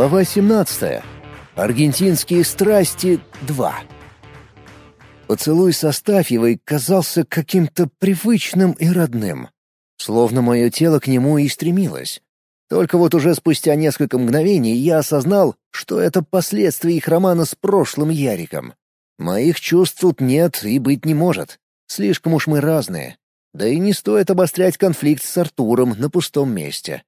Глава 17. Аргентинские страсти 2. Поцелуй со Стафьевой казался каким-то привычным и родным. Словно мое тело к нему и стремилось. Только вот уже спустя несколько мгновений я осознал, что это последствия их романа с прошлым Яриком. Моих чувств тут нет и быть не может. Слишком уж мы разные. Да и не стоит обострять конфликт с Артуром на пустом месте.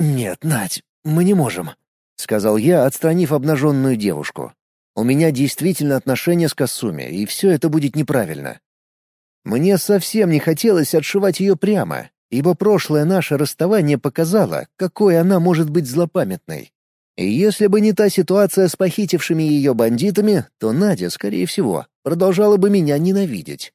«Нет, Надь, мы не можем», — сказал я, отстранив обнаженную девушку. «У меня действительно отношения с Касуми, и все это будет неправильно». Мне совсем не хотелось отшивать ее прямо, ибо прошлое наше расставание показало, какой она может быть злопамятной. И если бы не та ситуация с похитившими ее бандитами, то Надя, скорее всего, продолжала бы меня ненавидеть.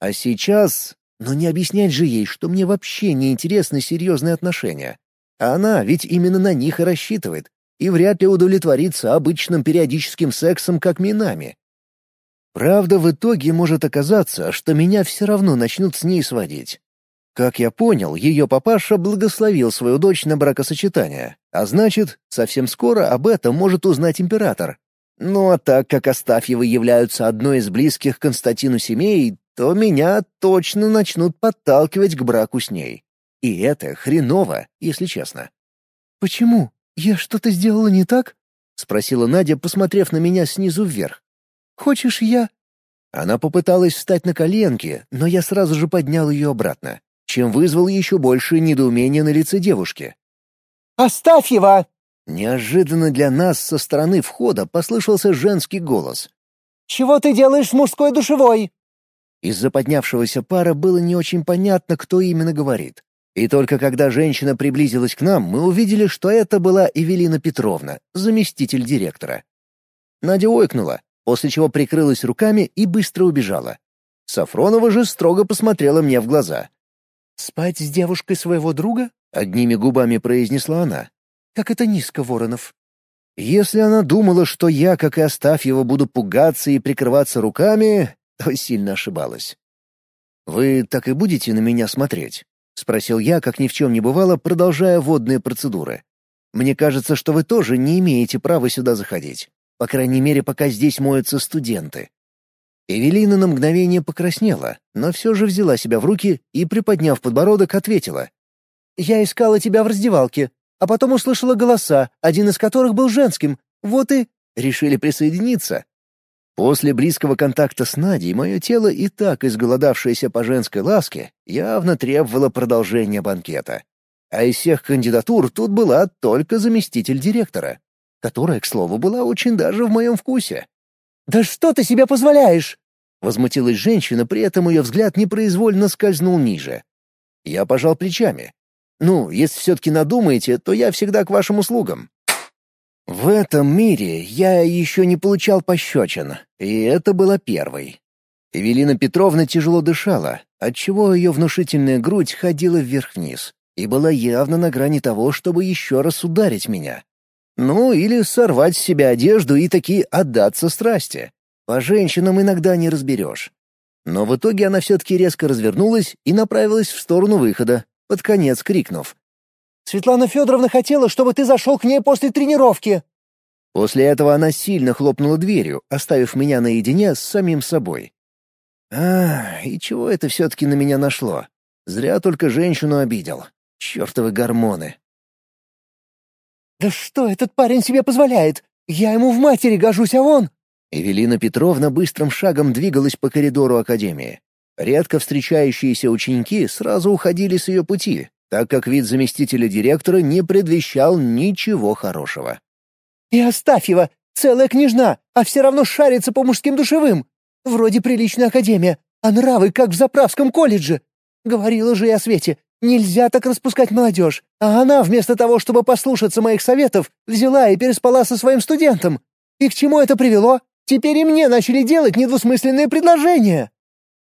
А сейчас... Но не объяснять же ей, что мне вообще не интересны серьезные отношения. А она ведь именно на них и рассчитывает, и вряд ли удовлетворится обычным периодическим сексом, как минами. Правда, в итоге может оказаться, что меня все равно начнут с ней сводить. Как я понял, ее папаша благословил свою дочь на бракосочетание, а значит, совсем скоро об этом может узнать император. Ну а так как Астафьевы являются одной из близких Константину семей, то меня точно начнут подталкивать к браку с ней. И это хреново, если честно. «Почему? Я что-то сделала не так?» — спросила Надя, посмотрев на меня снизу вверх. «Хочешь, я...» Она попыталась встать на коленки, но я сразу же поднял ее обратно, чем вызвал еще большее недоумение на лице девушки. «Оставь его!» Неожиданно для нас со стороны входа послышался женский голос. «Чего ты делаешь с мужской душевой?» Из-за поднявшегося пара было не очень понятно, кто именно говорит. И только когда женщина приблизилась к нам, мы увидели, что это была Эвелина Петровна, заместитель директора. Надя ойкнула, после чего прикрылась руками и быстро убежала. Сафронова же строго посмотрела мне в глаза. «Спать с девушкой своего друга?» — одними губами произнесла она. «Как это низко, Воронов». Если она думала, что я, как и Остафьева, буду пугаться и прикрываться руками, то сильно ошибалась. «Вы так и будете на меня смотреть?» — спросил я, как ни в чем не бывало, продолжая водные процедуры. «Мне кажется, что вы тоже не имеете права сюда заходить. По крайней мере, пока здесь моются студенты». Эвелина на мгновение покраснела, но все же взяла себя в руки и, приподняв подбородок, ответила. «Я искала тебя в раздевалке, а потом услышала голоса, один из которых был женским. Вот и...» «Решили присоединиться?» После близкого контакта с Надей мое тело, и так изголодавшееся по женской ласке, явно требовало продолжения банкета. А из всех кандидатур тут была только заместитель директора, которая, к слову, была очень даже в моем вкусе. «Да что ты себе позволяешь?» Возмутилась женщина, при этом ее взгляд непроизвольно скользнул ниже. Я пожал плечами. «Ну, если все-таки надумаете, то я всегда к вашим услугам. В этом мире я еще не получал пощечин, и это было первой. Эвелина Петровна тяжело дышала, отчего ее внушительная грудь ходила вверх-вниз и была явно на грани того, чтобы еще раз ударить меня. Ну, или сорвать с себя одежду и таки отдаться страсти. По женщинам иногда не разберешь. Но в итоге она все-таки резко развернулась и направилась в сторону выхода, под конец крикнув. Светлана Федоровна хотела, чтобы ты зашел к ней после тренировки». После этого она сильно хлопнула дверью, оставив меня наедине с самим собой. А, и чего это все-таки на меня нашло? Зря только женщину обидел. Чертовы гормоны. «Да что этот парень себе позволяет? Я ему в матери гожусь, а он...» Эвелина Петровна быстрым шагом двигалась по коридору академии. Редко встречающиеся ученики сразу уходили с ее пути, так как вид заместителя директора не предвещал ничего хорошего. «И оставь его! Целая княжна, а все равно шарится по мужским душевым! Вроде приличная академия, а нравы как в заправском колледже! Говорила же я Свете, нельзя так распускать молодежь, а она вместо того, чтобы послушаться моих советов, взяла и переспала со своим студентом. И к чему это привело? Теперь и мне начали делать недвусмысленные предложения!»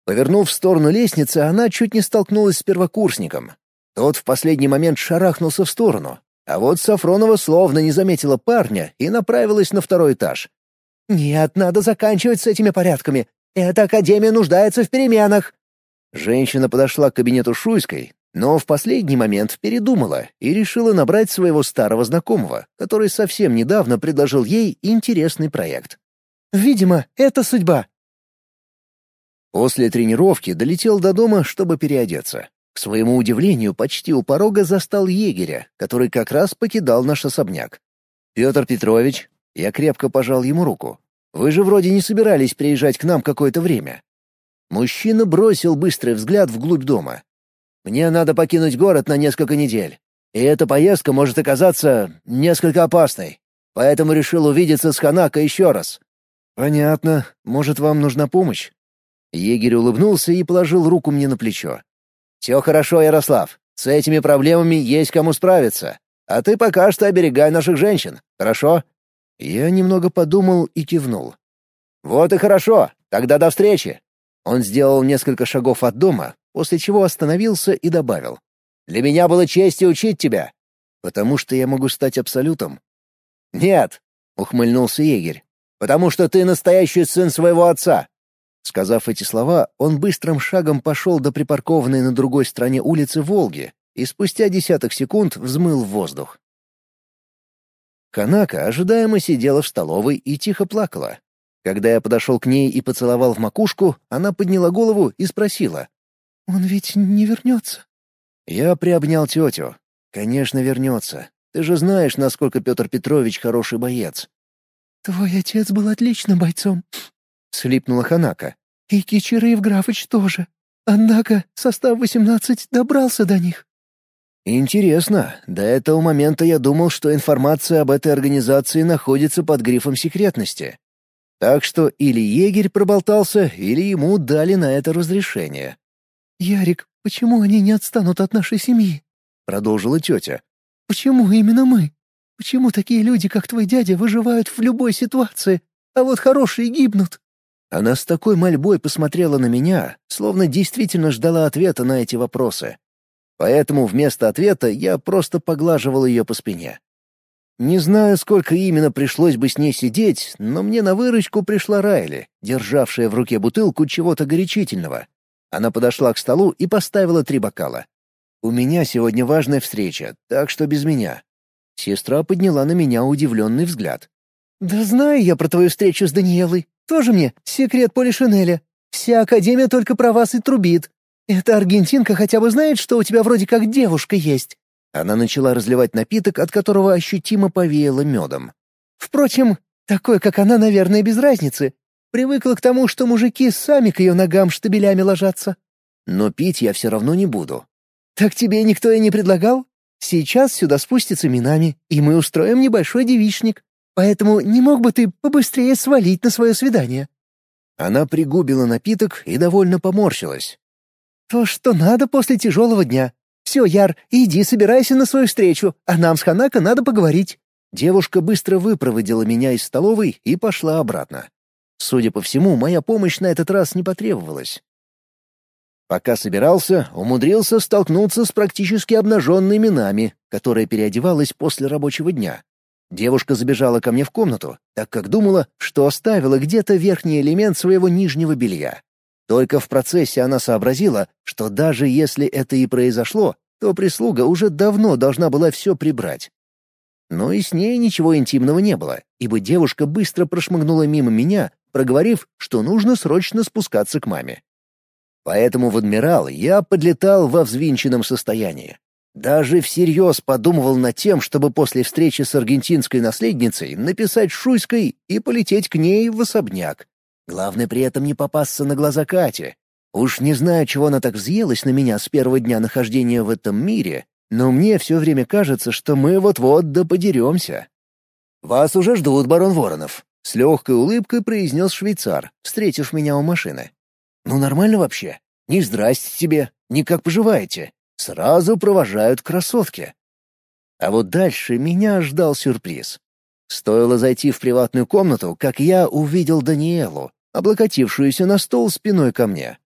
Повернув в сторону лестницы, она чуть не столкнулась с первокурсником, тот в последний момент шарахнулся в сторону, а вот Сафронова словно не заметила парня и направилась на второй этаж. «Нет, надо заканчивать с этими порядками. Эта академия нуждается в переменах». Женщина подошла к кабинету Шуйской, Но в последний момент передумала и решила набрать своего старого знакомого, который совсем недавно предложил ей интересный проект. «Видимо, это судьба». После тренировки долетел до дома, чтобы переодеться. К своему удивлению, почти у порога застал егеря, который как раз покидал наш особняк. «Петр Петрович», я крепко пожал ему руку. «Вы же вроде не собирались приезжать к нам какое-то время». Мужчина бросил быстрый взгляд вглубь дома. «Мне надо покинуть город на несколько недель, и эта поездка может оказаться несколько опасной, поэтому решил увидеться с Ханако еще раз». «Понятно. Может, вам нужна помощь?» Егерь улыбнулся и положил руку мне на плечо. «Все хорошо, Ярослав. С этими проблемами есть кому справиться. А ты пока что оберегай наших женщин, хорошо?» Я немного подумал и кивнул. «Вот и хорошо. Тогда до встречи». Он сделал несколько шагов от дома, после чего остановился и добавил. «Для меня было честью учить тебя». «Потому что я могу стать абсолютом?» «Нет», — ухмыльнулся егерь. «Потому что ты настоящий сын своего отца. Сказав эти слова, он быстрым шагом пошел до припаркованной на другой стороне улицы «Волги» и спустя десяток секунд взмыл в воздух. Ханака ожидаемо сидела в столовой и тихо плакала. Когда я подошел к ней и поцеловал в макушку, она подняла голову и спросила. «Он ведь не вернется?» Я приобнял тетю. «Конечно, вернется. Ты же знаешь, насколько Петр Петрович хороший боец». «Твой отец был отличным бойцом. — слипнула Ханака. «И Кичера Евграфыч тоже. Однако состав восемнадцать добрался до них». «Интересно. До этого момента я думал, что информация об этой организации находится под грифом секретности. Так что или егерь проболтался, или ему дали на это разрешение». «Ярик, почему они не отстанут от нашей семьи?» — продолжила тетя. «Почему именно мы? Почему такие люди, как твой дядя, выживают в любой ситуации, а вот хорошие гибнут?» Она с такой мольбой посмотрела на меня, словно действительно ждала ответа на эти вопросы. Поэтому вместо ответа я просто поглаживал ее по спине. Не знаю, сколько именно пришлось бы с ней сидеть, но мне на выручку пришла Райли, державшая в руке бутылку чего-то горячительного. Она подошла к столу и поставила три бокала. «У меня сегодня важная встреча, так что без меня». Сестра подняла на меня удивленный взгляд. «Да знаю я про твою встречу с Даниэлой. Тоже мне секрет Полишинеля. Вся Академия только про вас и трубит. Эта аргентинка хотя бы знает, что у тебя вроде как девушка есть». Она начала разливать напиток, от которого ощутимо повеяло медом. «Впрочем, такой, как она, наверное, без разницы. Привыкла к тому, что мужики сами к ее ногам штабелями ложатся. Но пить я все равно не буду». «Так тебе никто и не предлагал? Сейчас сюда спустится Минами, и мы устроим небольшой девичник. Поэтому не мог бы ты побыстрее свалить на свое свидание?» Она пригубила напиток и довольно поморщилась. «То, что надо после тяжелого дня. Все, Яр, иди собирайся на свою встречу, а нам с Ханако надо поговорить». Девушка быстро выпроводила меня из столовой и пошла обратно. Судя по всему, моя помощь на этот раз не потребовалась. Пока собирался, умудрился столкнуться с практически обнаженной Минами, которая переодевалась после рабочего дня. Девушка забежала ко мне в комнату, так как думала, что оставила где-то верхний элемент своего нижнего белья. Только в процессе она сообразила, что даже если это и произошло, то прислуга уже давно должна была все прибрать. Но и с ней ничего интимного не было, ибо девушка быстро прошмыгнула мимо меня, проговорив, что нужно срочно спускаться к маме. Поэтому в «Адмирал» я подлетал во взвинченном состоянии. Даже всерьез подумывал над тем, чтобы после встречи с аргентинской наследницей написать Шуйской и полететь к ней в особняк. Главное при этом не попасться на глаза Кате. Уж не знаю, чего она так взъелась на меня с первого дня нахождения в этом мире, но мне все время кажется, что мы вот-вот да подеремся. «Вас уже ждут, барон Воронов», — с легкой улыбкой произнес швейцар, встретив меня у машины. «Ну нормально вообще? Не здрасте тебе, не как поживаете. Сразу провожают красотки. А вот дальше меня ждал сюрприз. Стоило зайти в приватную комнату, как я увидел Даниэлу, облокотившуюся на стол спиной ко мне.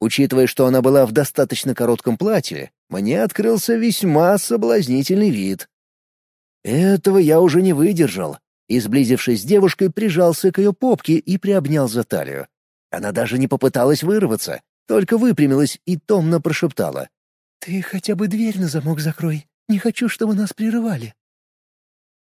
Учитывая, что она была в достаточно коротком платье, мне открылся весьма соблазнительный вид. Этого я уже не выдержал, и, сблизившись с девушкой, прижался к ее попке и приобнял за талию. Она даже не попыталась вырваться, только выпрямилась и томно прошептала. «Ты хотя бы дверь на замок закрой. Не хочу, чтобы нас прерывали».